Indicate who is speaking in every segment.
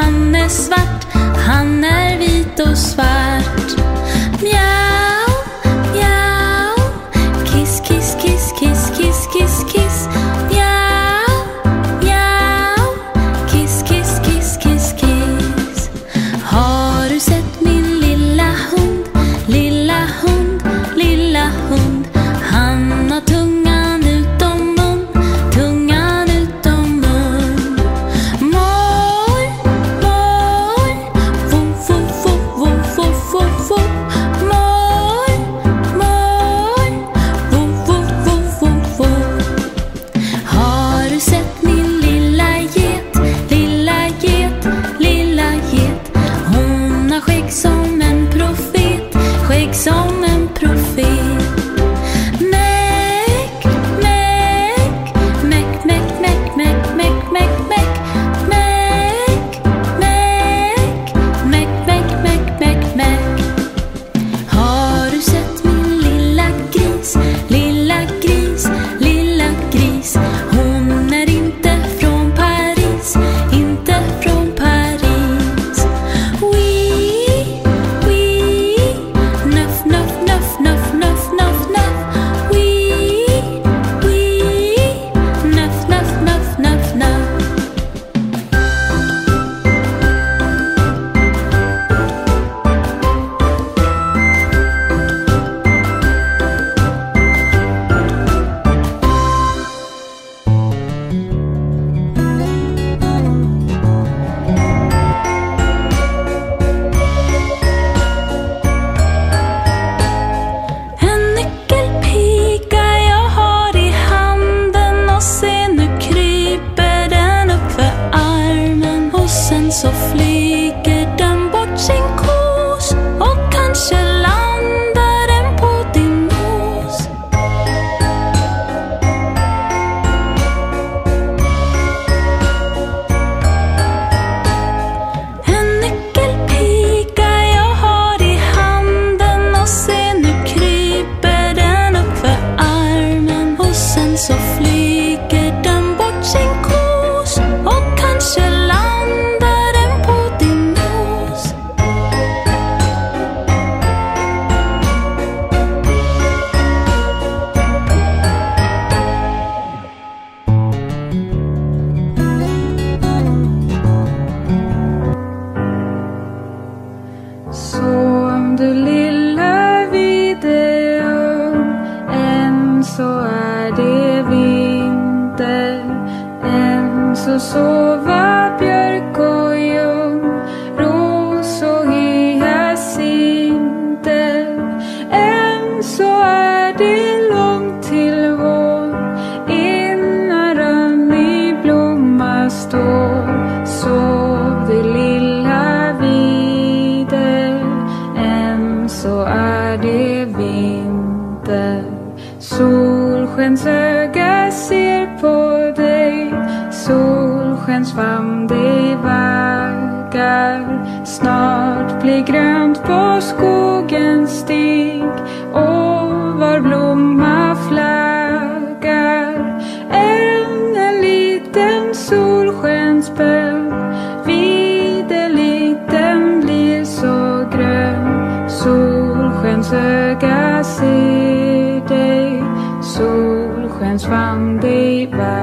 Speaker 1: han är svart, han är vit och svart. Mjär försöka se
Speaker 2: dig. Solskensfamn dig
Speaker 1: Solskensvandring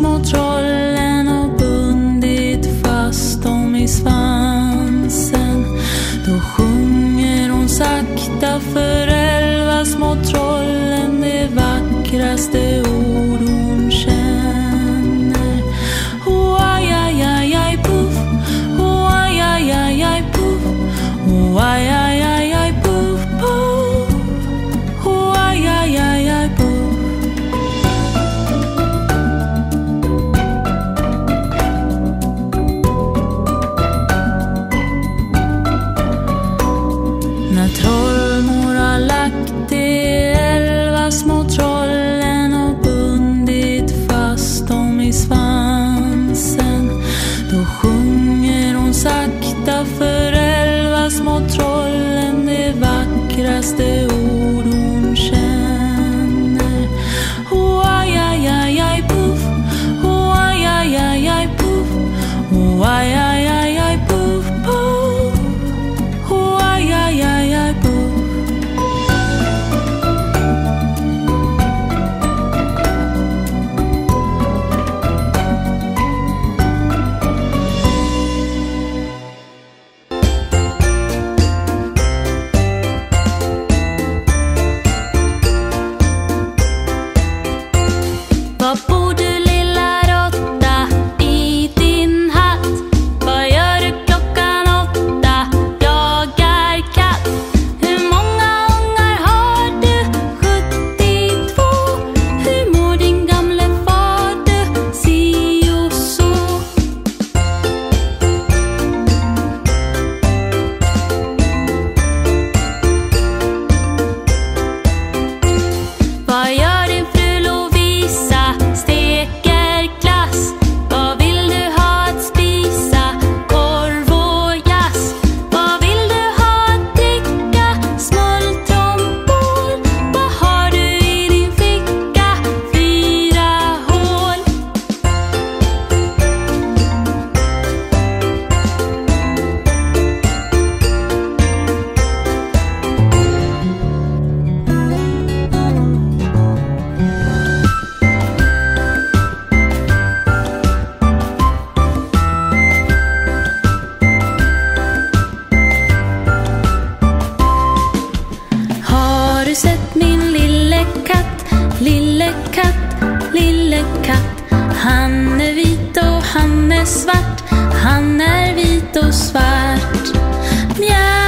Speaker 1: small trouble. sett min lille katt? Lille katt, lille katt. Han är vit och han är svart. Han är vit och svart. Mjau.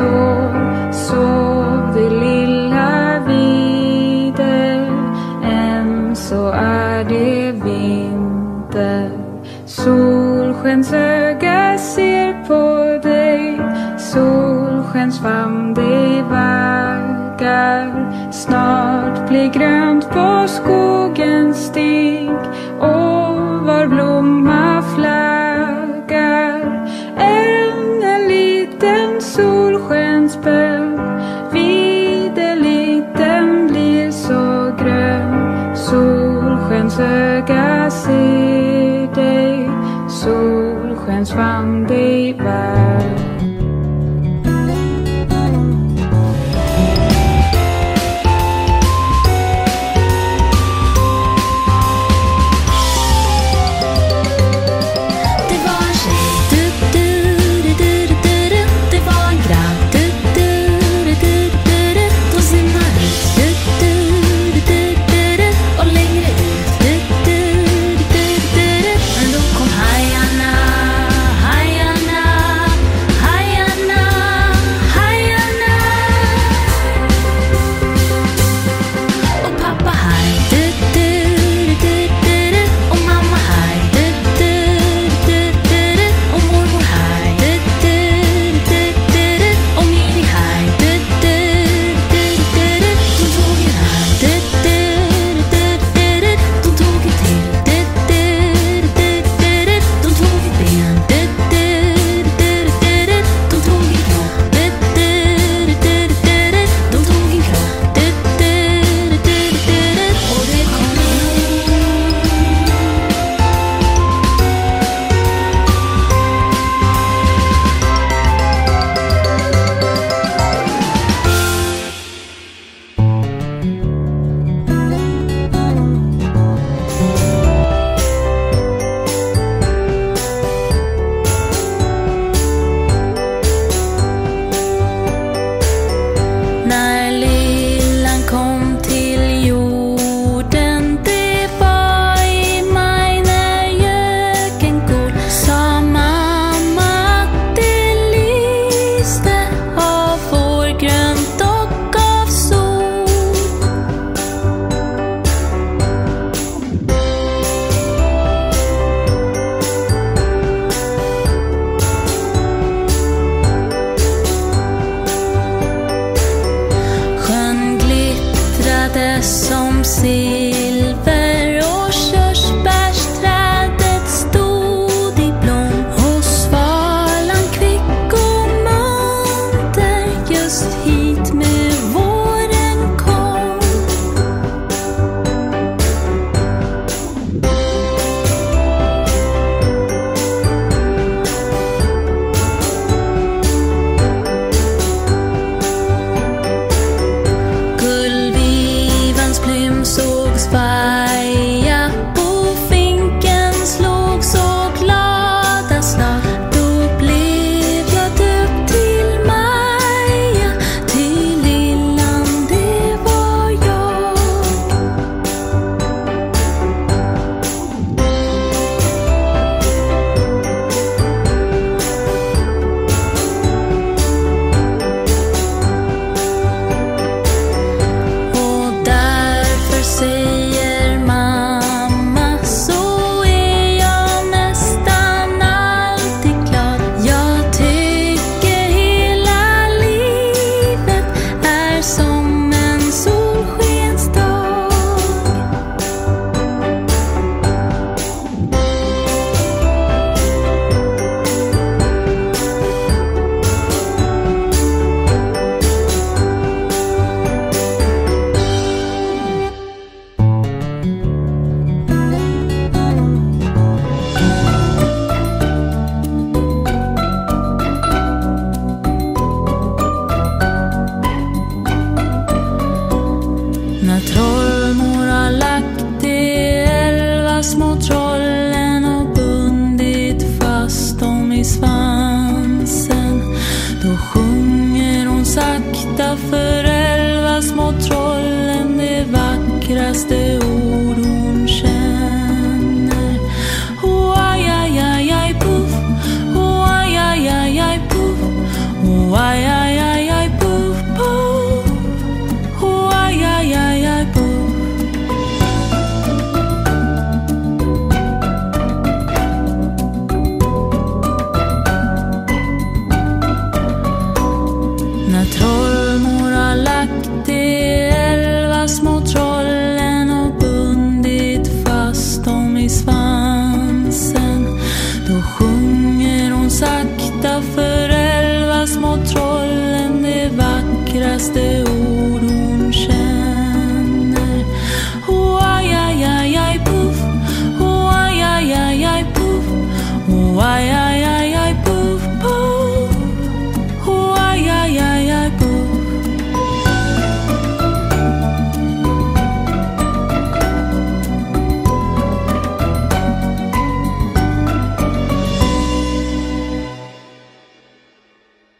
Speaker 2: Blomma. Sov du lilla vide, än så är det vinter. Solskensöga ser på dig, solskensfamn dig vaggar. Solskensöga ser dig, solskensfamn dig vaggar.